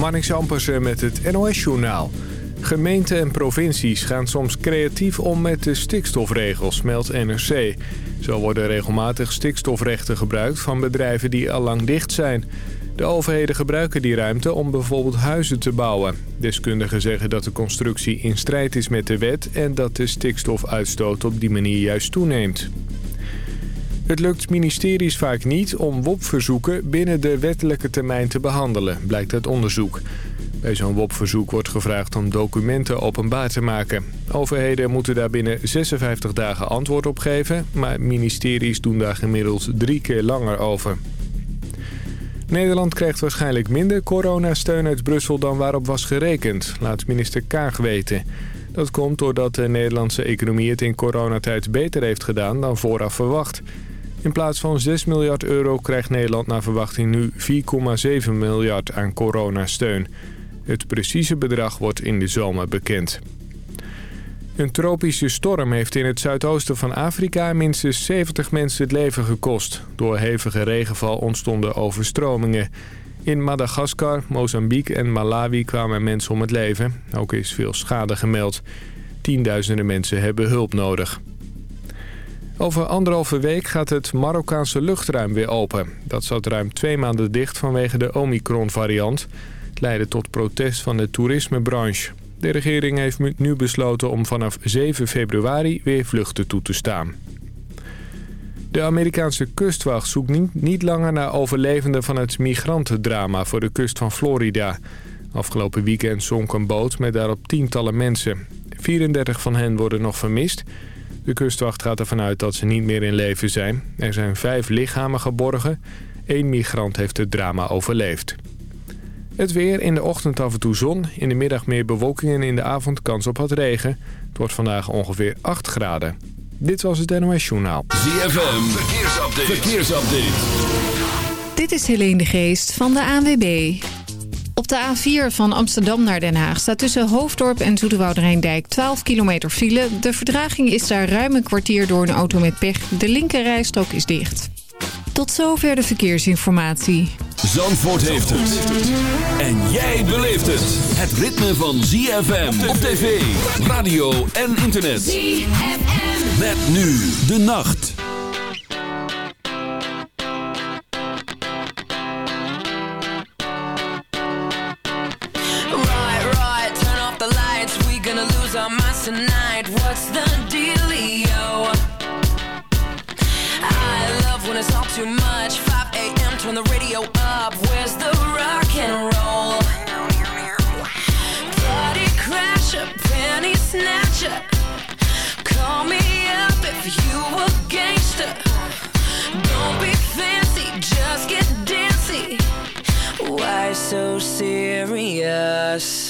Marnix Ampersen met het NOS-journaal. Gemeenten en provincies gaan soms creatief om met de stikstofregels, meldt NRC. Zo worden regelmatig stikstofrechten gebruikt van bedrijven die al lang dicht zijn. De overheden gebruiken die ruimte om bijvoorbeeld huizen te bouwen. Deskundigen zeggen dat de constructie in strijd is met de wet... en dat de stikstofuitstoot op die manier juist toeneemt. Het lukt ministeries vaak niet om WOP-verzoeken binnen de wettelijke termijn te behandelen, blijkt uit onderzoek. Bij zo'n WOP-verzoek wordt gevraagd om documenten openbaar te maken. Overheden moeten daar binnen 56 dagen antwoord op geven... maar ministeries doen daar gemiddeld drie keer langer over. Nederland krijgt waarschijnlijk minder coronasteun uit Brussel dan waarop was gerekend, laat minister Kaag weten. Dat komt doordat de Nederlandse economie het in coronatijd beter heeft gedaan dan vooraf verwacht. In plaats van 6 miljard euro krijgt Nederland naar verwachting nu 4,7 miljard aan coronasteun. Het precieze bedrag wordt in de zomer bekend. Een tropische storm heeft in het zuidoosten van Afrika minstens 70 mensen het leven gekost. Door hevige regenval ontstonden overstromingen. In Madagaskar, Mozambique en Malawi kwamen mensen om het leven. Ook is veel schade gemeld. Tienduizenden mensen hebben hulp nodig. Over anderhalve week gaat het Marokkaanse luchtruim weer open. Dat zat ruim twee maanden dicht vanwege de Omicron-variant. Het leidde tot protest van de toerismebranche. De regering heeft nu besloten om vanaf 7 februari weer vluchten toe te staan. De Amerikaanse kustwacht zoekt niet, niet langer naar overlevenden van het migrantendrama voor de kust van Florida. Afgelopen weekend zonk een boot met daarop tientallen mensen. 34 van hen worden nog vermist. De kustwacht gaat ervan uit dat ze niet meer in leven zijn. Er zijn vijf lichamen geborgen. Eén migrant heeft het drama overleefd. Het weer, in de ochtend af en toe zon. In de middag meer bewolking en in de avond kans op wat regen. Het wordt vandaag ongeveer 8 graden. Dit was het NOS Journaal. ZFM, verkeersupdate. verkeersupdate. Dit is Helene de Geest van de ANWB. De A4 van Amsterdam naar Den Haag staat tussen Hoofddorp en Zoeterwoude 12 kilometer file. De verdraging is daar ruim een kwartier door een auto met pech. De linkerrijstrook is dicht. Tot zover de verkeersinformatie. Zandvoort heeft het. En jij beleeft het. Het ritme van ZFM op tv, radio en internet. ZFM. Met nu de nacht. What's the dealio? I love when it's all too much. 5 a.m. Turn the radio up. Where's the rock and roll? Party crasher, penny snatcher. Call me up if you a gangster. Don't be fancy, just get dancy. Why so serious?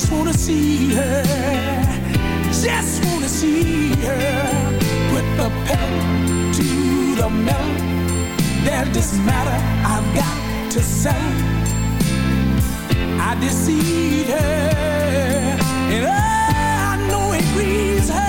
just wanna see her, just wanna see her. Put the pedal to the metal. There's this matter I've got to say. I deceive her, and oh, I know it grieves her.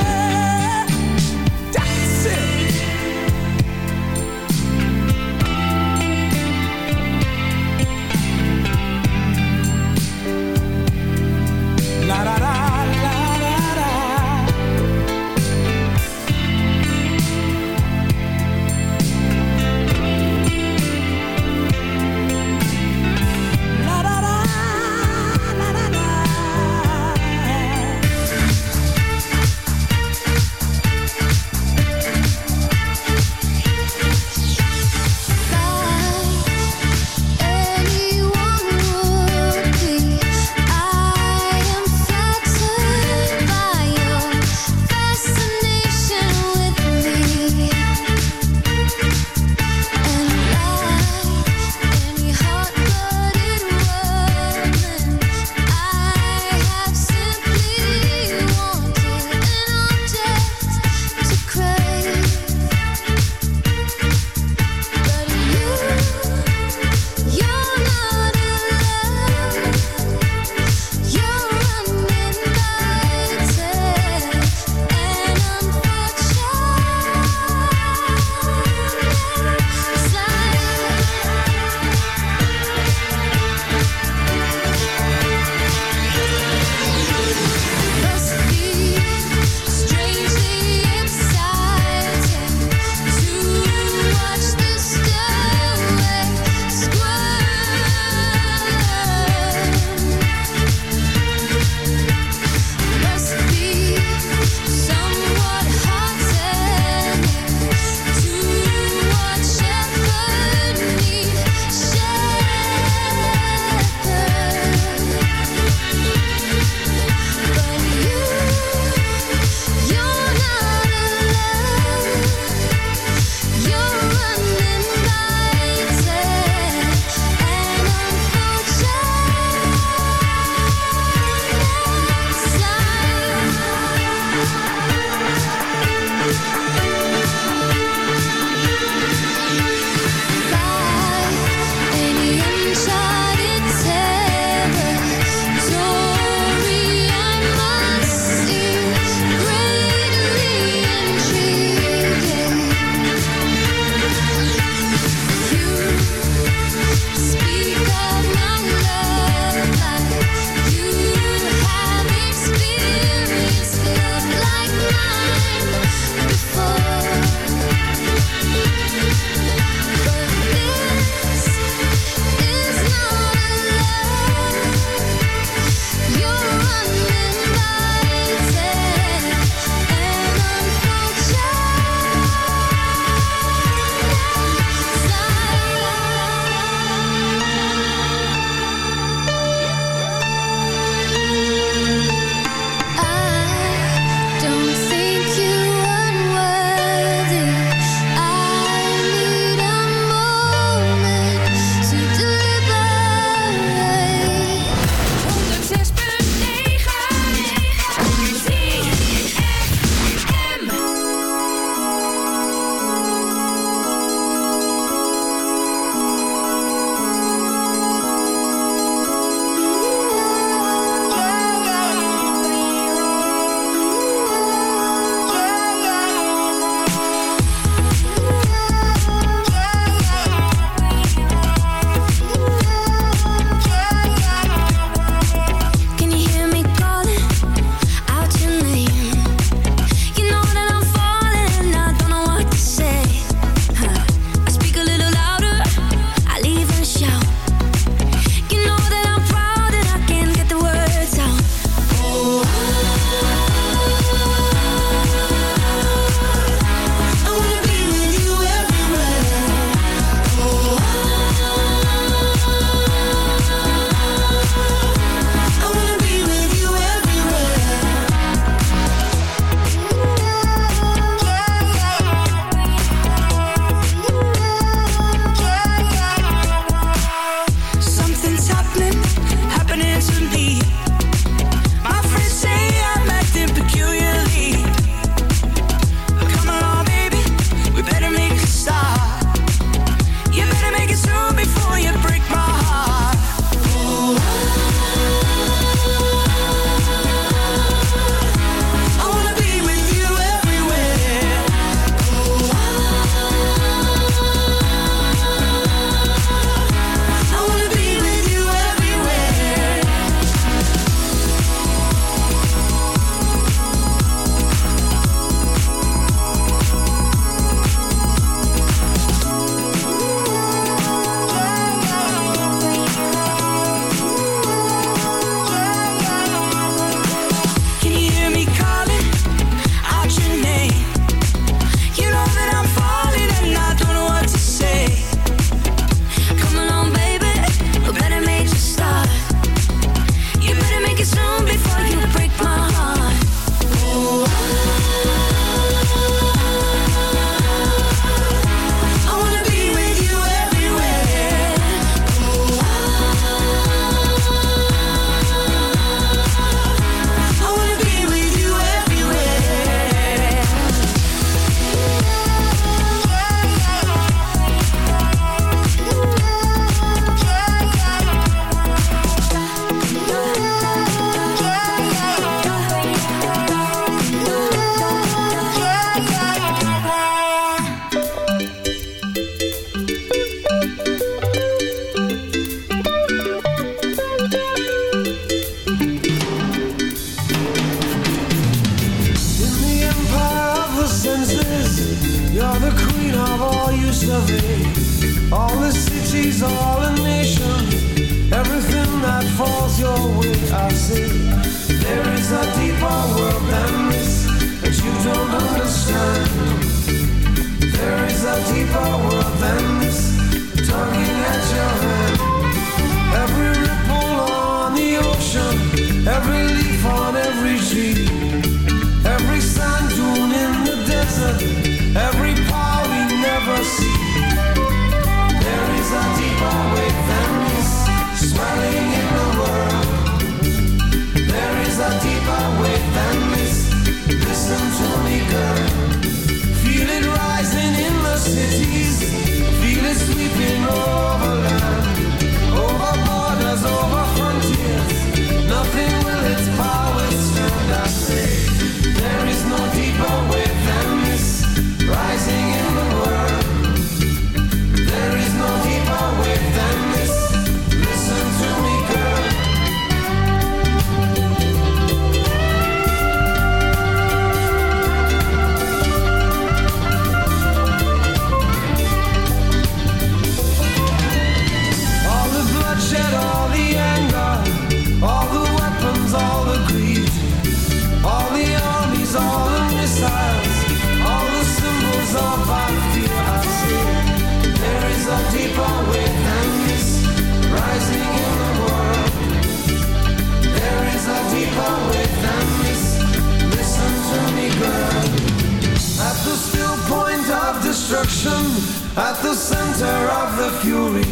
crucifixion at the center of the fury.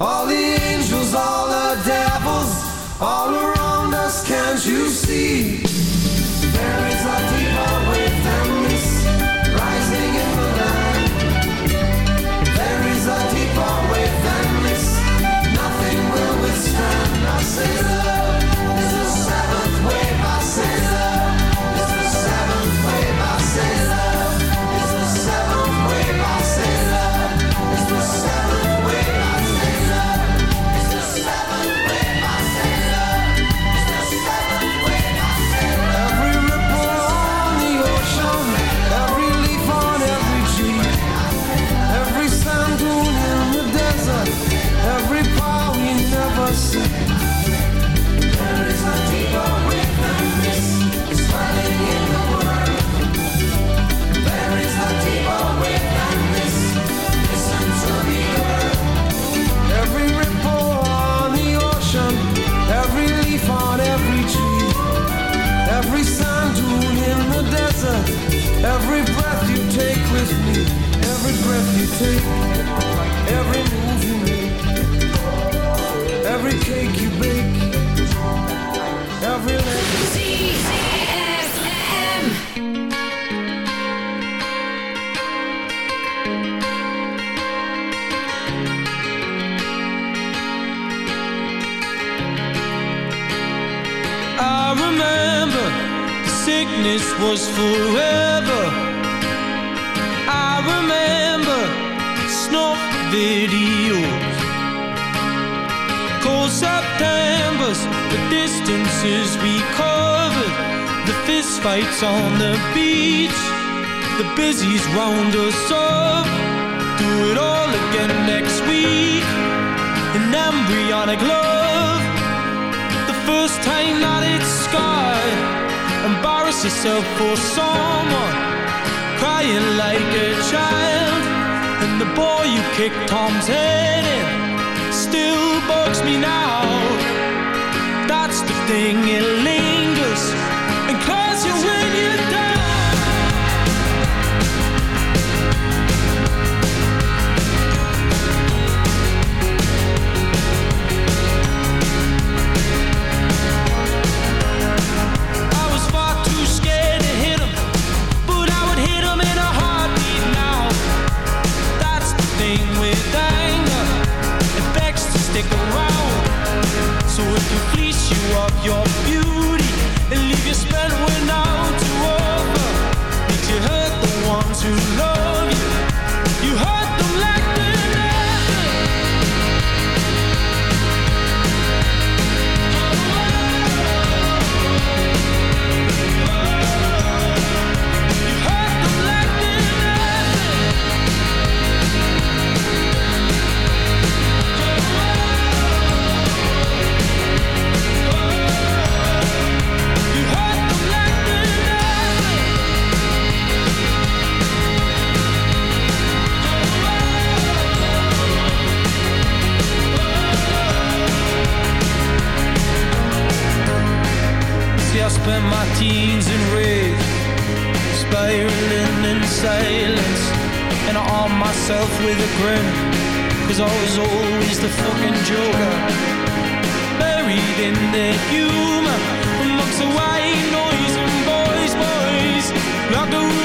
All the angels, all the devils, all around us, can't you see? There is a deeper way than this, rising in the land. There is a deeper way than this, nothing will withstand. us. say Tom's head in still bugs me now. That's the thing, it lingers and comes. My teens in rage, spiraling in silence. And I arm myself with a grin, cause I was always the fucking joker. Buried in the humor, amongst the white noise and boys, boys. Like a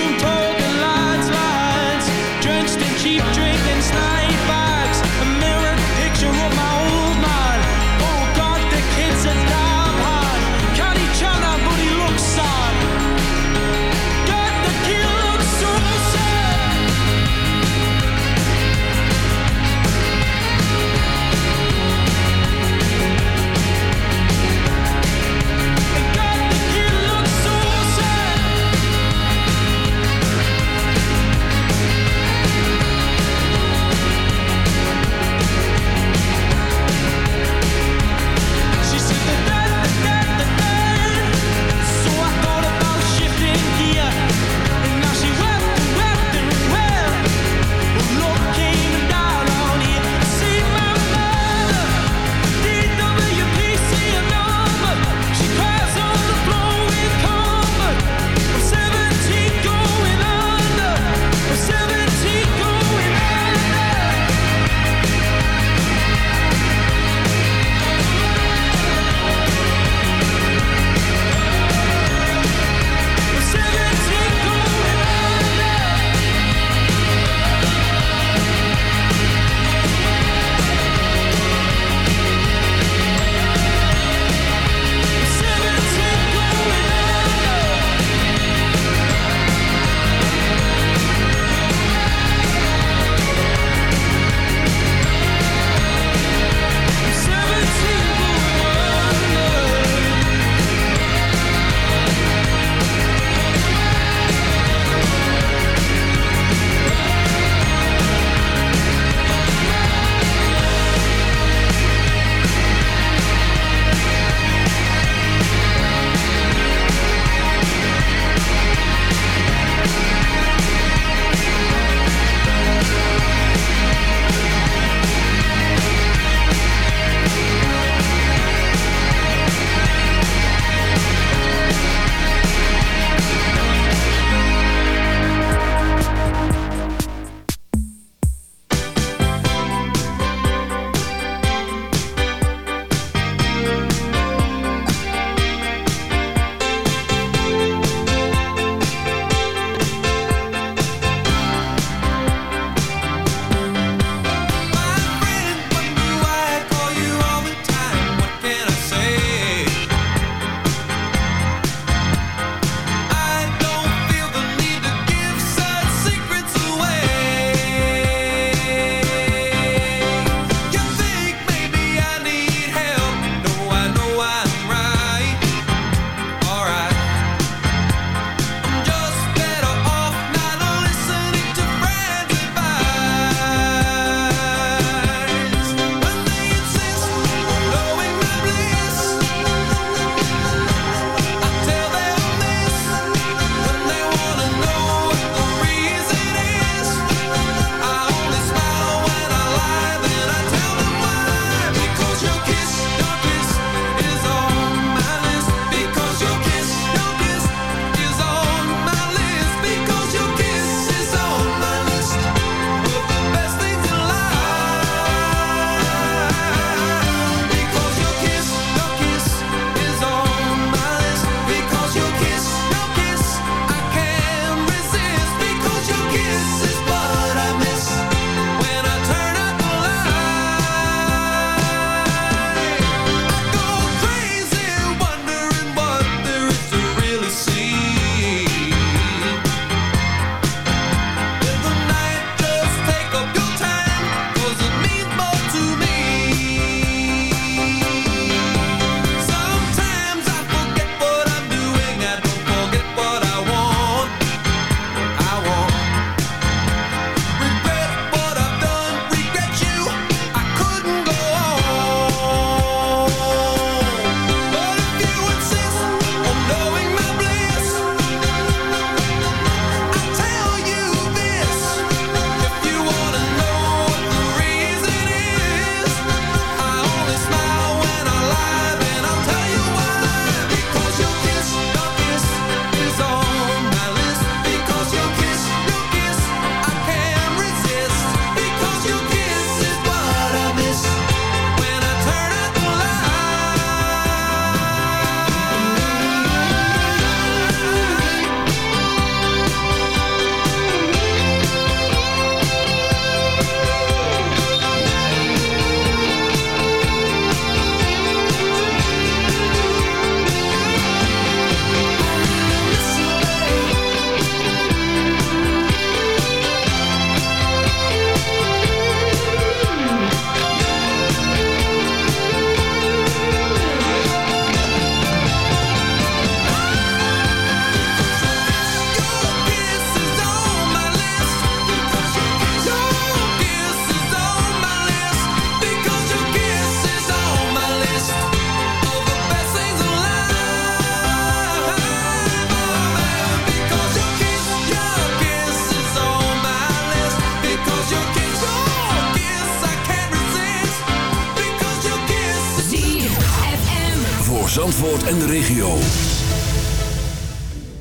Zandvoort en de regio.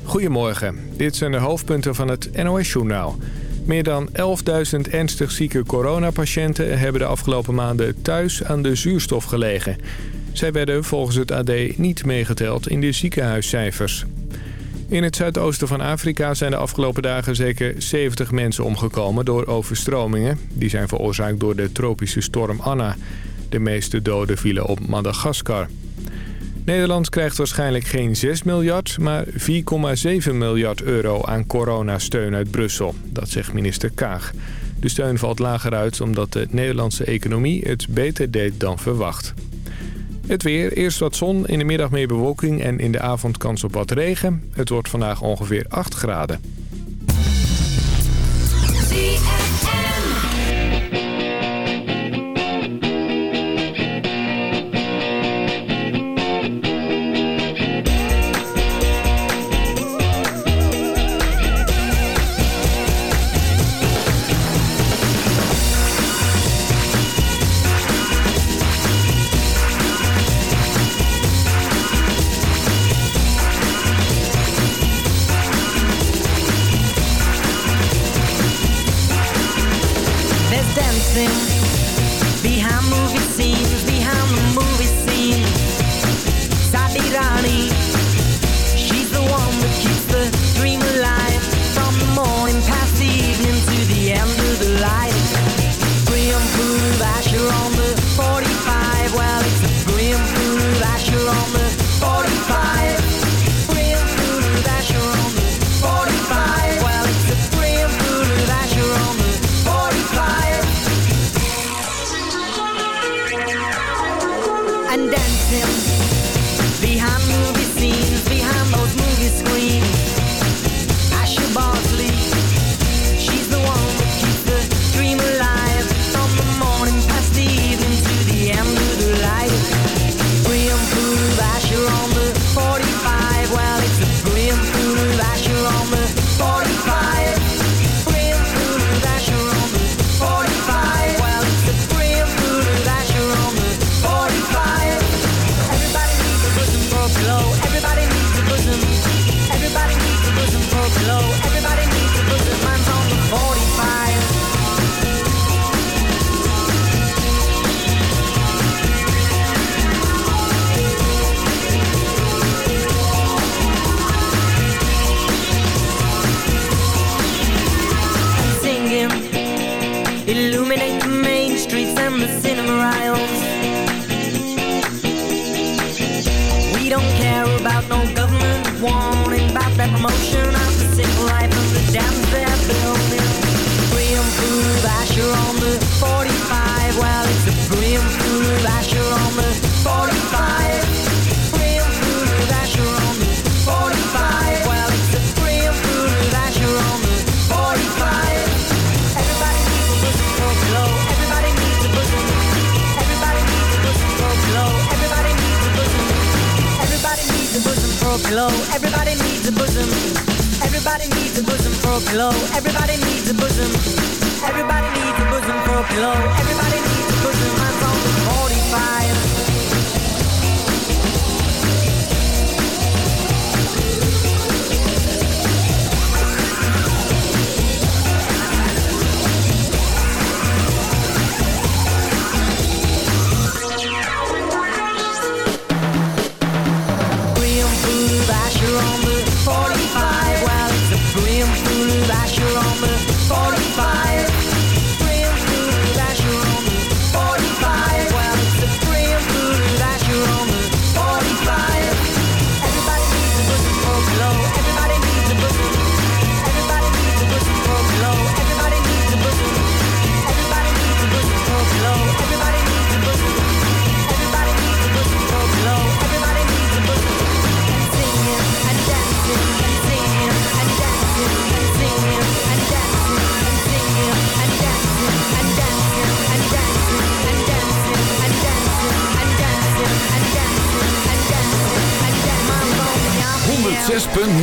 Goedemorgen, dit zijn de hoofdpunten van het NOS-journaal. Meer dan 11.000 ernstig zieke coronapatiënten hebben de afgelopen maanden thuis aan de zuurstof gelegen. Zij werden volgens het AD niet meegeteld in de ziekenhuiscijfers. In het zuidoosten van Afrika zijn de afgelopen dagen zeker 70 mensen omgekomen door overstromingen. Die zijn veroorzaakt door de tropische storm Anna. De meeste doden vielen op Madagaskar. Nederland krijgt waarschijnlijk geen 6 miljard, maar 4,7 miljard euro aan coronasteun uit Brussel. Dat zegt minister Kaag. De steun valt lager uit omdat de Nederlandse economie het beter deed dan verwacht. Het weer, eerst wat zon, in de middag meer bewolking en in de avond kans op wat regen. Het wordt vandaag ongeveer 8 graden.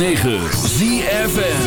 106.9 ZFN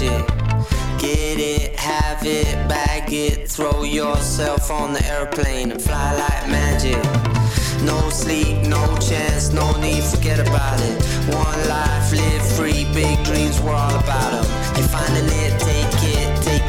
magic. Get it, have it, bag it, throw yourself on the airplane and fly like magic. No sleep, no chance, no need, forget about it. One life, live free, big dreams, we're all about them. You're finding it,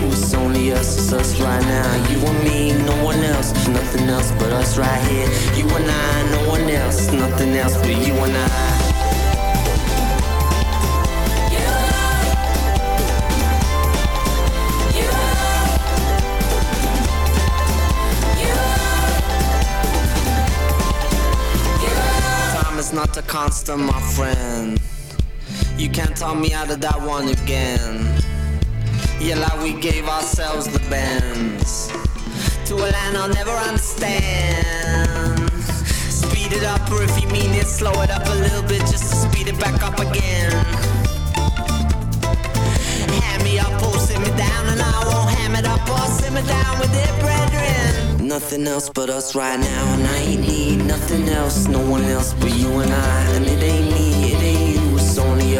you, it's only us, it's us right now. You and me, no one else, nothing else but us right here. You and I, no one else, nothing else but you and I. Time is not a constant, my friend. You can't talk me out of that one again. Yeah, like we gave ourselves the bends to a land I'll never understand. Speed it up, or if you mean it, slow it up a little bit just to speed it back up again. Hand me up or sit me down, and I won't ham it up or sit me down with it, brethren. Nothing else but us right now, and I ain't need nothing else, no one else but you and I. And it ain't me,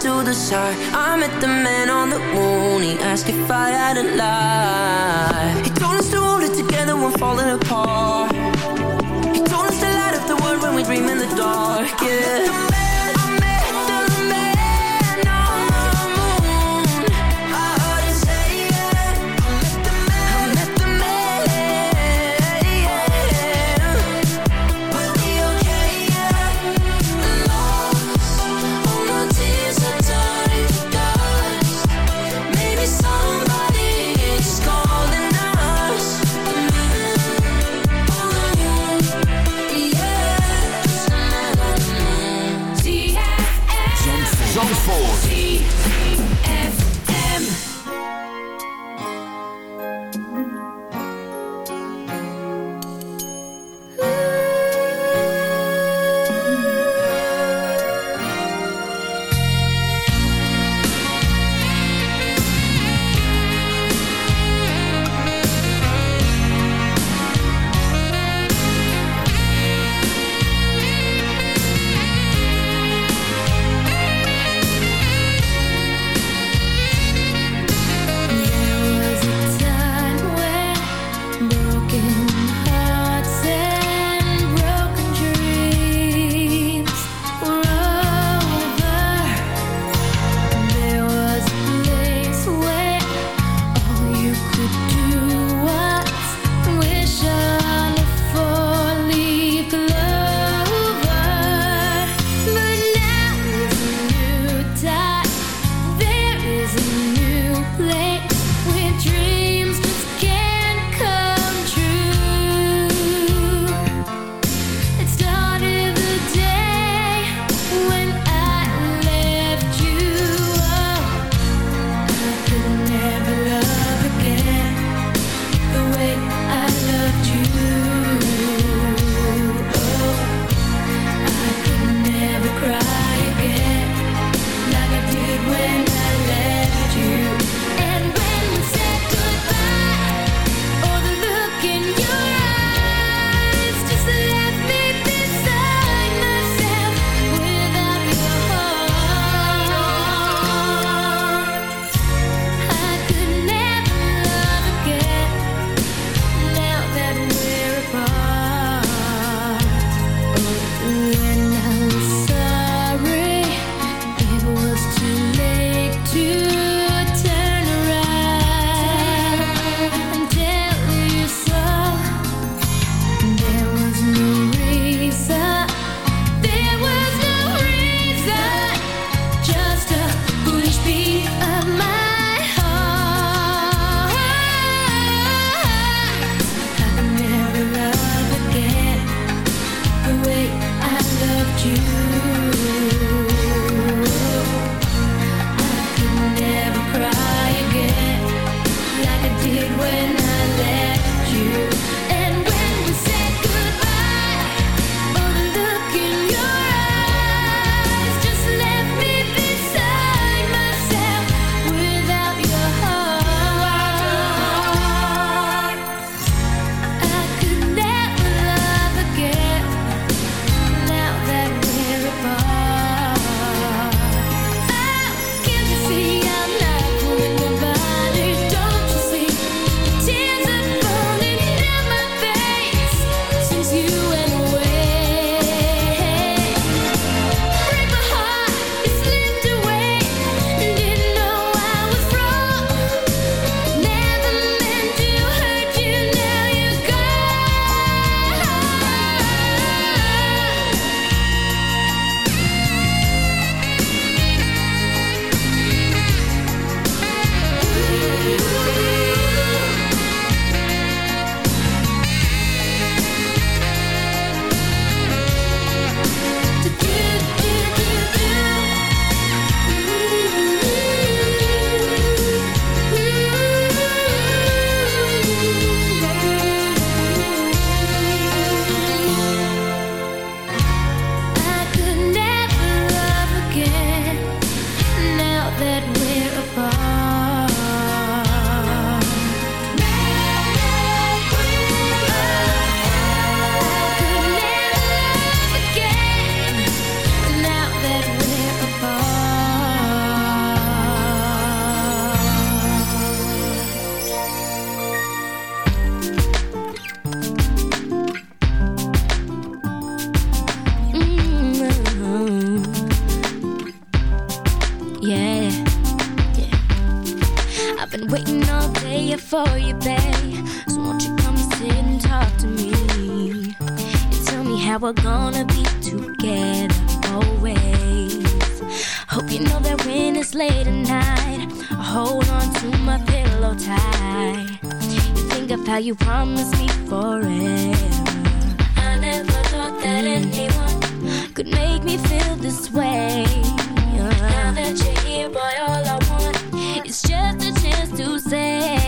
to the side. I met the man on the moon. He asked if I had a lied. He told us to hold it together when falling apart. He told us to light up the world when we dream in the dark. Yeah. how we're gonna be together always. Hope you know that when it's late at night, I hold on to my pillow tight. You think of how you promised me forever. I never thought that anyone could make me feel this way. Now that you're here, boy, all I want is just a chance to say.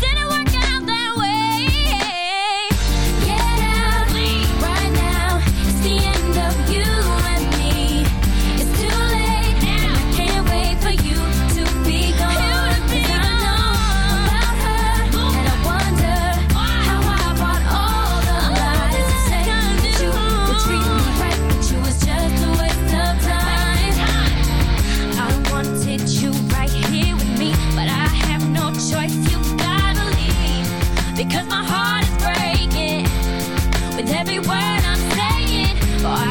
every word I'm saying.